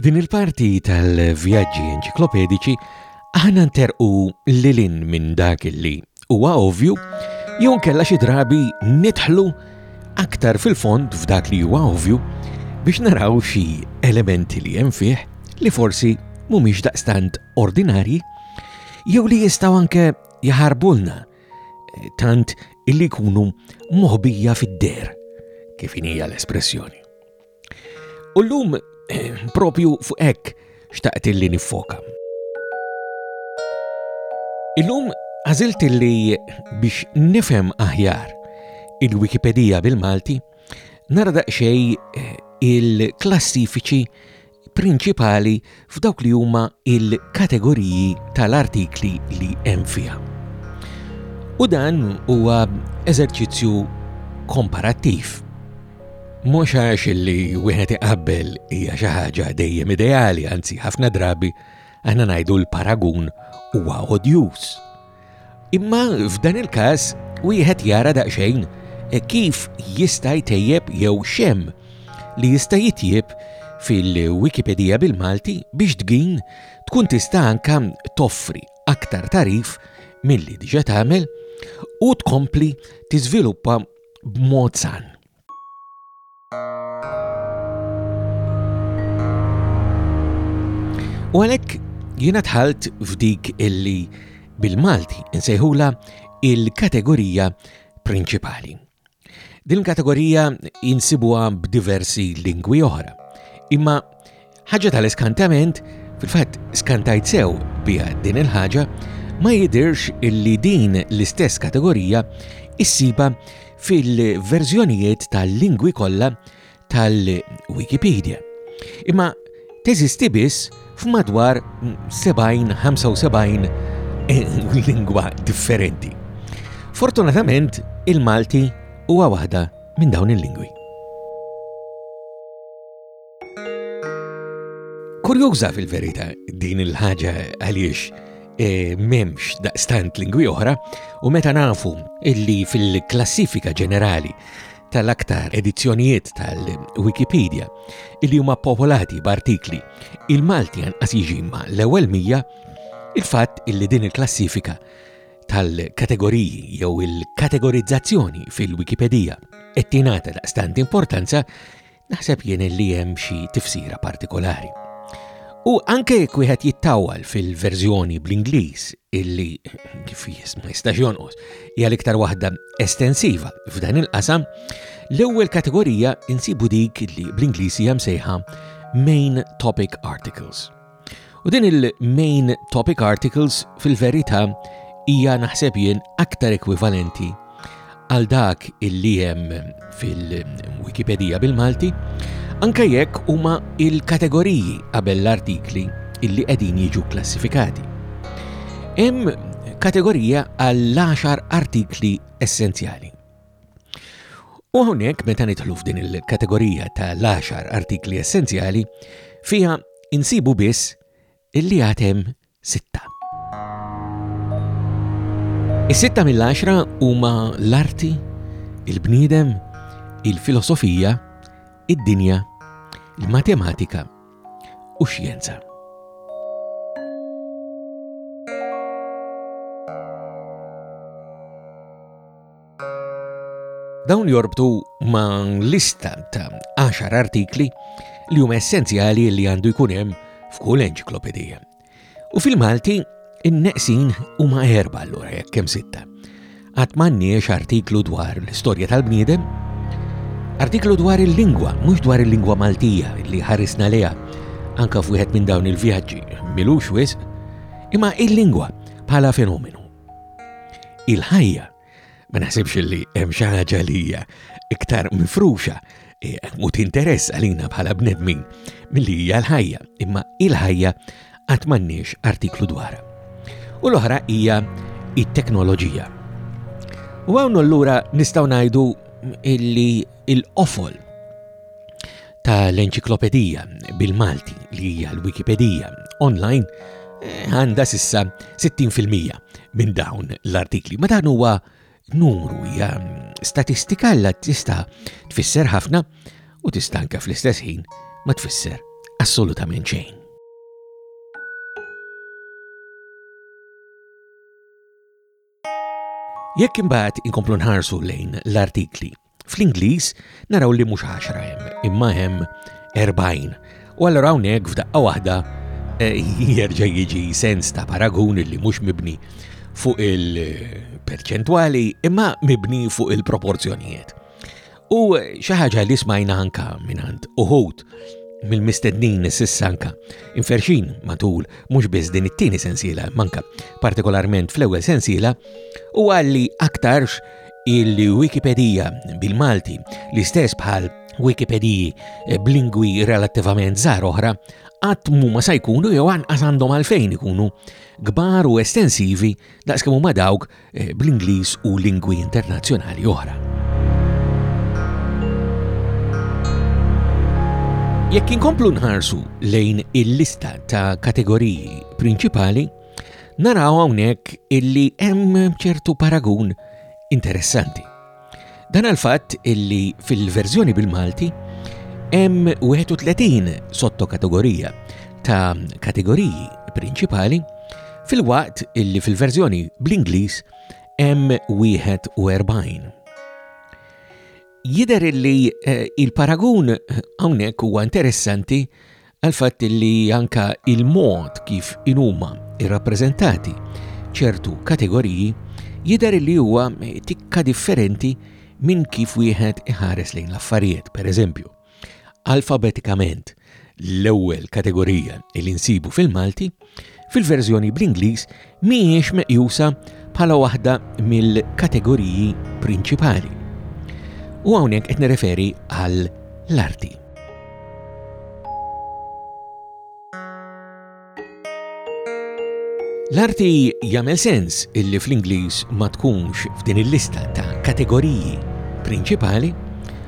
F'din il-parti tal-vjaġġi enċiklopedici, aħna nterqu lilin minn dak li Huwa ovvju, jew nkella xi drabi nidħlu aktar fil-fond f'dak li huwa ovvju biex naraw xi elementi li hemm fih li forsi mhumiex daqstant ordinarji jew li jistgħu anke jaħarbulna eh, tant illi jkunu moħbija fid-der kif hija l-espressjoni. U llum propju fuq hekk xtaqt illi nifoka. Illum għażilt illi biex nifhem aħjar il-Wikipedija bil-Malti nara daqsxejn eh, il-klassifiċi prinċipali f'dawk li huma il-kategoriji tal-artikli li hemm fiha. U dan huwa eżerċizzju komparattiv. Mhux għax li wieħed iqabbel hija xi ħaġa dejjem ideali, anzi ħafna drabi aħna ngħidu l-paragun huwa odjus. Imma f'dan il-każ wieħed jara daqsxejn kif jista' jtejjeb jew x'hemm li jista' jitjieb fil-Wikipedija bil-Malti biex dgin tkun tista' anke toffri aktar tagħrif milli diġà tagħmel u tkompli tiżviluppa b'mod san. U għalhekk jiena tħalt f'dik illi bil-Malti nsejħula il-kategorija prinċipali. Din kategorija jinsibuha b'diversi lingwi oħra, imma Ħaġa tal-iskantament, fil-fatt skantajt sew biha din il-ħaġa, ma jidirx illi din l-istess kategorija issiba fil-verżjonijiet tal-lingwi kollha tal-Wikipedia. Imma teżisti biss f'madwar 70-75 lingwa differenti. Fortunatament, il-Malti huwa waħda minn dawn il-lingwi. Kurjuża fil-verità din il-ħaġa għaliex e, memx daqstant lingwi oħra u meta nafu illi fil-klassifika ġenerali tal-aktar edizzjonijiet tal-Wikipedia illi huma popolati b'artikli il-Malti anqas jiġi ma l-ewwel mija il-fatt illi din il-klassifika tal-kategoriji jew il-kategorizzazzjoni fil-Wikipedija qed tingħata daqstant importanza Naħseb jien li hemm xi tifsira partikolari. U anke jekk wieħed jittawal fil-verżjoni bl-Ingliż illi kif jisma jistax jonqos hija l-iktar waħda estensiva f'dan il-qasam, l-ewwel kategorija insibu dik li bl-Ingliż hija msejħa main topic articles. U din il-main topic articles fil-verità hija naħseb jien aktar ekwivalenti għal dak illi hemm fil-Wikipedija bil-Malti, anke jekk huma il-kategoriji qabel l-artikli illi qegħdin jiġu klassifikati. Hemm kategorija għall-10 artikli essenzjali. U hawnhekk meta nidħlu f'din il-kategorija ta' l għaxar artikli essenzjali, fiha insibu biss illi għatem sitta. Is-sitta mill-għaxra huma l-arti, il-bniedem, il-filosofija, id-dinja, il-matematika u x-xjenza. Dawn jorbtu ma' lista ta' 10 artikli li huma essenzjali li għandu jkun hemm f'kull enċiklopedija. U fil-Malti, in-neqsin huma erba allura jekk hemm sitta. Qatt m'għandniex artiklu dwar l-istorja tal-bniedem, artiklu dwar il-lingwa, mhux dwar il-lingwa Maltija li ħarisna leha anka f'wieħed minn dawn il-vjaġġi milux wisq, imma il-lingwa bħala fenomenu. Il-ħajja ma naħsibx li hemm xi ħaġa li hija iktar mifruxa e, mut interess għalina bħala bnedmin milli hija l-ħajja, imma il-ħajja qatt m'għandniex artiklu dwar. U l-oħra hija it-teknoloġija. U hawn allura nistgħu ngħidu illi il-qofol ta' l-enċiklopedija bil-Malti li hija l-Wikipedija online eh, għandha sissa 60% minn dawn l-artikli. Ma dan huwa numru hija statistika li tista' tfisser ħafna u tista' anke fl-istess ħin ma tfisser assolutament xejn. Jekk imbagħad inkomplu nħarsu lejn l-artikli, fl-Ingliż naraw li mhux 10 hemm, imma hemm 40. U allura hawnhekk f'daqqa waħda eh, jerġa' jiġi sens ta' paragun li mhux mibni fuq il-perċentwali imma mibni fuq il-proporzjonijiet. U xi ħaġa li smajna anka minant uħut mill-mistednin sissanka inferxin matul mhux biss din it-tieni sensiela manka partikolarment fl-ewwel sensiela u għalli aktarx il-Wikipedija bil-Malti l-istess bħal Wikipediji b'lingwi relattivament żgħar oħra qatt ma sa jkunu jew anqas għandhom għalfejn ikunu kbar u estensivi daqskemm huma dawk eh, bl-Ingliż u lingwi internazzjonali oħra. Jekk inkomplu nħarsu lejn il-lista ta' kategoriji prinċipali, naraw hawnhekk illi hemm ċertu paragun interessanti. Dan għal fatt illi fil-verżjoni bil-Malti hemm 31 sottokategorija ta' kategoriji prinċipali fil-waqt illi fil-verżjoni bl-Ingliż hemm 41. Jider illi eh, il-paragun hawnhekk huwa interessanti għal fatt li anka il-mod kif inuma irrappreżentati ċertu kategoriji jidher li huwa tikka differenti minn kif wieħed iħares lejn l-affarijiet, per eżempju. Alfabetikament, l-ewwel kategorija li nsibu fil-Malti fil-verżjoni bl-Ingliż mhijiex meqjusa bħala waħda mill-kategoriji prinċipali. U hawnhekk qed nirreferi għal l-arti. L-arti jagħmel sens illi fl-Ingliż ma tkunx f'din il-lista ta' kategoriji prinċipali,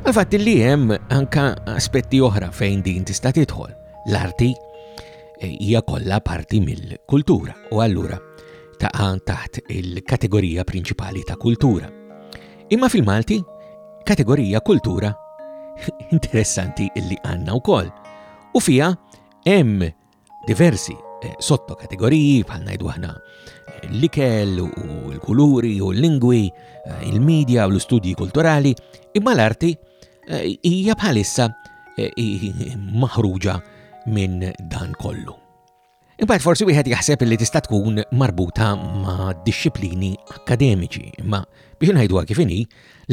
għal-fatt li hemm anka aspetti oħra fejn din tista' tidħol. L-arti Eh, hija kollha parti mill-kultura u allura taqa' taħt il-kategorija prinċipali ta' kultura. Imma fil-Malti, kategorija kultura interessanti illi għanna wkoll. U fija hemm diversi eh, sotto kategoriji bħal ngħidu aħna eh, l-ikel u l-kuluri u l-lingwi, il-medja u l-istudji kulturali, imma l-arti Eh, hija bħalissa eh, maħruġa minn dan kollu. Imbagħad forsi wieħed jaħseb li tista' tkun marbuta ma' disċiplini akademiċi, imma biex ngħiduha kif inhi,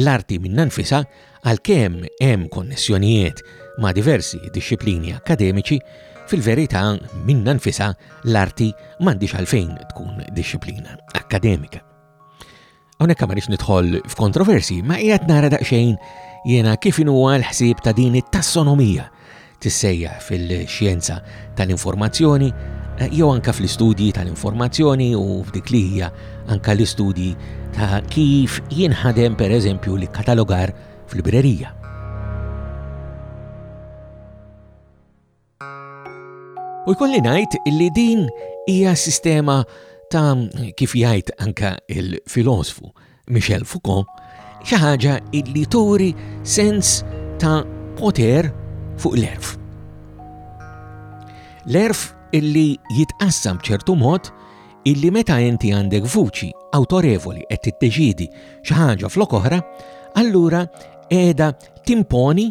l-arti minn nfisha għalkemm hemm konnessjonijiet ma' diversi disċiplini akademiċi, fil-verità minn nfisha l-arti m'għandix għalfejn tkun disċiplina akademika. Hawnhekk ma rridx nidħol f'kontroversi, ma qiegħed nara daqsxejn jiena kif huwa l-ħsieb ta' din it-tassonomija tissejja fil-xjenza tal-informazzjoni eh, jew anka fl-istudji tal-informazzjoni u f'dik li hija anka l-istudji ta' kif jinħadem per eżempju li katalogar fl-librerija. U jkolli ngħid li din hija sistema ta' kif jgħid anka il-filosfu Michel Foucault, xi ħaġa li turi sens ta' poter fuq l-erf. L-erf illi jitqassam b'ċertu mod illi meta inti għandek vuċi awtorevoli qed tiddeċidi xi ħaġa flok oħra, allura qiegħda timponi